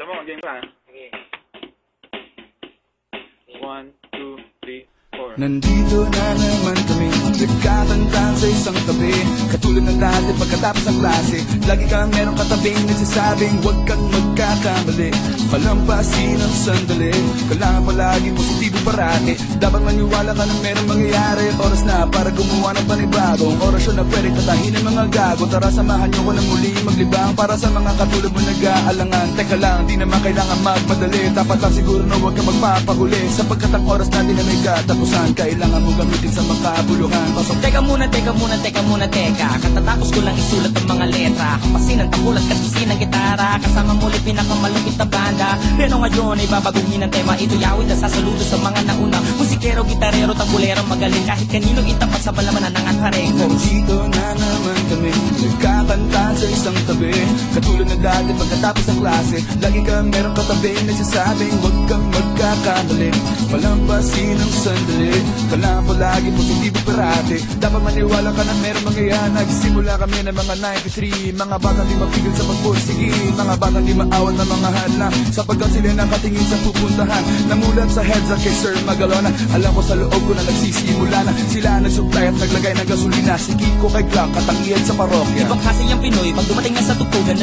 Tama mo, game ka. Sige. One, two, four. Nandito na naman kami Nagkakantaan sa isang tabi. Katulad ng dati pagkatapos ng klase Lagi kang merong katabing nagsasabing Huwag kang magkakamali. Palampasin ang sandali Kailangan palagi positibo parati. Dapat maniwala ka na merong mangyayari Oras na para gumawa ng panibagong Orasyon na pwede tatahin ng mga gago. Tara samahan nyo ko na muli maglibang Para sa mga katulad mo nag-aalangan. Teka lang, di naman kailangan magmadali. Dapat lang siguro na huwag kang magpapahuli. Sapagkat ang oras natin na may katapusan Kailangan mo gamitin sa makabuluhan Pasok. Teka muna, teka muna, teka muna, teka. Katatapos ko lang isulat ang mga letra. Kapasin ang tabulat, kaspasin ang gitara. Kasama muli pinakamalupit na banda. Pero ngayon ay babaguhin ang tema. Ito yawit na sasaludo sa mga nauna. Musikero, gitarero, tambulero, magaling. Kahit kanino itapat sa balamanan ng atparengo Nandito na naman kami. Nagkakanta sa isang tabi dati pagkatapos ng klase. Lagi ka merong katabi Nagsasabing huwag kang magkakamali. Palampasin ang sandali Kailangan palagi positibo parati. Dapat maniwala ka na merong mangyayari. Nagsimula kami ng mga 93 Mga batang di mapigil sa pagpursigi. Mga batang di maawat ng mga hadlang Sapagkat sila nakatingin sa pupuntahan. Namulat sa heads kay Sir Magalona. Alam ko sa loob ko na nagsisimula na. Sila nagsupply at naglagay ng gasolina. Si Kiko kay Clark katangian sa parokya. Ibang klase yung Pinoy. Pag dumating na sa tugtugan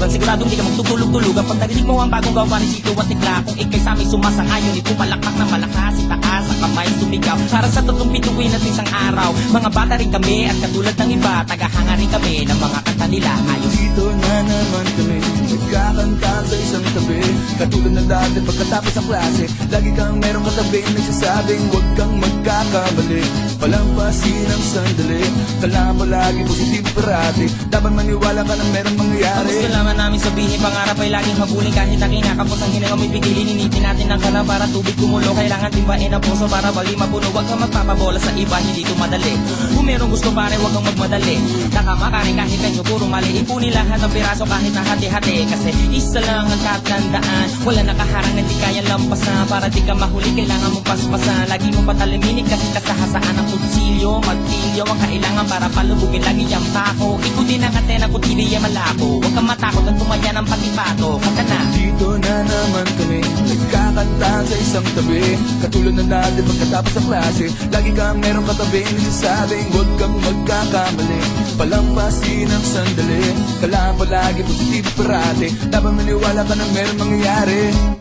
Nagyuyuyugan Siguradong di ka magtutulog-tulugan Pag narinig mo ang bagong gawa ni Chito at Tikla. Kung ikay sa amin sumasangayon Ito palakpak na malakas Itaas ang kamay sumigaw. Para sa tatlong bituin at isang araw Mga bata rin kami At katulad ng iba Tagahanga rin kami Ng mga kanta nila. Ayos. Dito na naman kami Nagkakanta sa isang tabi. Katulad ng dati pagkatapos ng klase Lagi kang merong katabi Nagsasabing huwag kang magkakamali Palampasin ang sandali. Kailangan palagi positibo parati. Dapat maniwala ka na merong mangyayari. Gusto lamang namin sabihin Pangarap ay laging habulin Kahit na kinakapos ang hinanga may pigilin Initin natin ang kala para tubig kumulo Kailangan timbain ang puso para bali mapuno. Huwag kang magpapabola sa iba Hindi ito madali. Kung merong gusto pare Huwag kang magmadali. Nakamakarin kahit kanyo puro mali. Ipunin lahat ng piraso kahit na hati-hati. Kasi isa lang ang tatandaan Wala nakaharang na di kaya lampasan. Para di ka mahuli Kailangan mong paspasan. Lagi mo pataliminin Kasi kasahasaan ang kutsilyo Magtilyo ang kailangan para palubugin Lagi ang pako. Ikutin ang katena kutili ay malabo. Huwag kang matakot at tumaya ng patipato Kanta na. Dito na naman kami Nagkakanta sa isang tabi. Katulad ng dati pagkatapos ng klase Lagi kang merong katabi. Nagsasabing huwag kang magkakamali. Palampasin ang sandali. Kailangan palagi positibo parati. Dapat maniwala ka na merong mangyayari